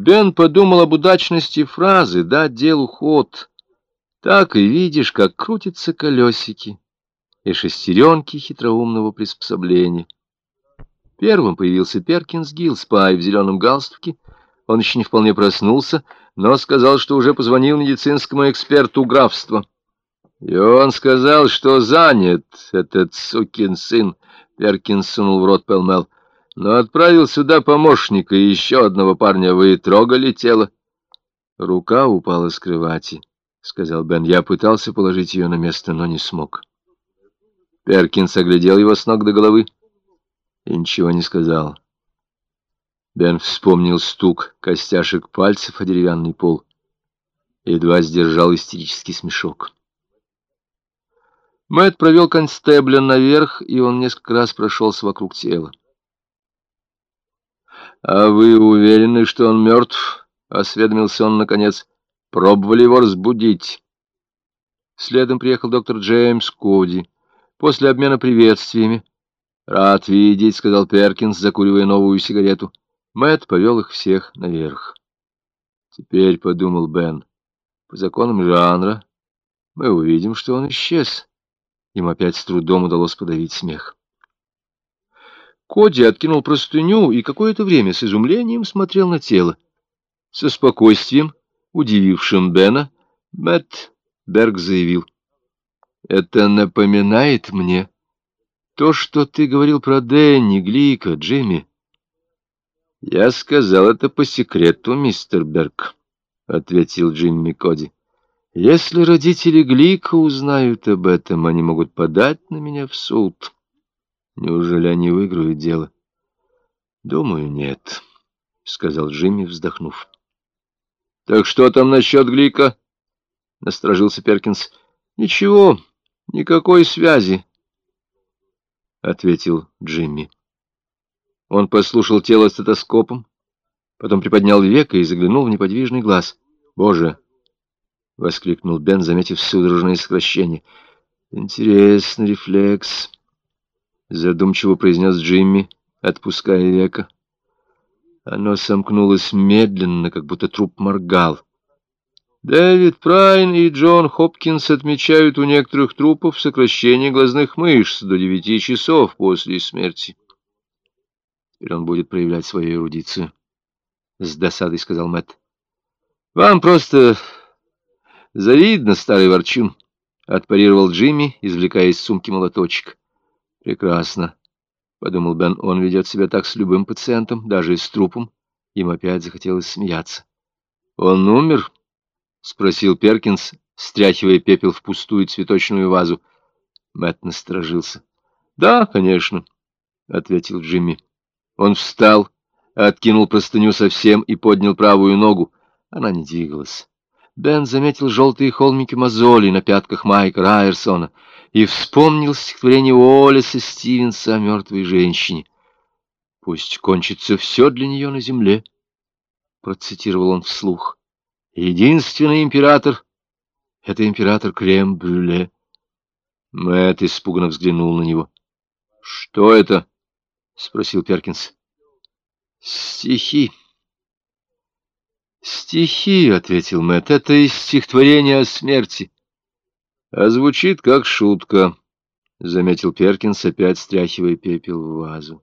Бен подумал об удачности фразы «дать делу ход». Так и видишь, как крутятся колесики и шестеренки хитроумного приспособления. Первым появился Перкинс Гиллспай в зеленом галстуке. Он еще не вполне проснулся, но сказал, что уже позвонил медицинскому эксперту графства. И он сказал, что занят этот сукин сын. Перкинс сунул в рот Пелмел. Но отправил сюда помощника и еще одного парня. Вы трогали тело? Рука упала с кровати, — сказал Бен. Я пытался положить ее на место, но не смог. Перкинс оглядел его с ног до головы и ничего не сказал. Бен вспомнил стук костяшек пальцев о деревянный пол и едва сдержал истерический смешок. Мэтт провел констебля наверх, и он несколько раз прошелся вокруг тела. «А вы уверены, что он мертв?» — осведомился он наконец. «Пробовали его разбудить?» Следом приехал доктор Джеймс Коди. После обмена приветствиями. «Рад видеть», — сказал Перкинс, закуривая новую сигарету. Мэтт повел их всех наверх. «Теперь», — подумал Бен, — «по законам жанра мы увидим, что он исчез». Им опять с трудом удалось подавить смех. Коди откинул простыню и какое-то время с изумлением смотрел на тело. Со спокойствием, удивившим Бена, Мэтт Берг заявил. «Это напоминает мне то, что ты говорил про Дэнни, Глика, Джимми». «Я сказал это по секрету, мистер Берг», — ответил Джимми Коди. Если родители Глика узнают об этом, они могут подать на меня в суд. Неужели они выиграют дело? Думаю, нет, — сказал Джимми, вздохнув. Так что там насчет Глика? — насторожился Перкинс. Ничего, никакой связи, — ответил Джимми. Он послушал тело стетоскопом, потом приподнял веко и заглянул в неподвижный глаз. Боже! — воскликнул Бен, заметив судорожное сокращение. Интересный рефлекс, задумчиво произнес Джимми, отпуская века. Оно сомкнулось медленно, как будто труп моргал. Дэвид Прайн и Джон Хопкинс отмечают у некоторых трупов сокращение глазных мышц до девяти часов после смерти. Теперь он будет проявлять свою эрудицию. С досадой сказал Мэтт. Вам просто «Завидно, старый ворчун», — отпарировал Джимми, извлекая из сумки молоточек. «Прекрасно», — подумал Бен, — «он ведет себя так с любым пациентом, даже с трупом». Им опять захотелось смеяться. «Он умер?» — спросил Перкинс, стряхивая пепел в пустую цветочную вазу. Мэтт насторожился. «Да, конечно», — ответил Джимми. Он встал, откинул простыню совсем и поднял правую ногу. Она не двигалась. Бен заметил желтые холмики мозолей на пятках Майка Райерсона и вспомнил стихотворение Уоллеса Стивенса о мертвой женщине. «Пусть кончится все для нее на земле», — процитировал он вслух. «Единственный император — это император Крем-Брюле». Мэтт испуганно взглянул на него. «Что это?» — спросил Перкинс. «Стихи», «Стихи», — ответил Мэтт, — «это из стихотворения о смерти». «А звучит как шутка», — заметил Перкинс, опять стряхивая пепел в вазу.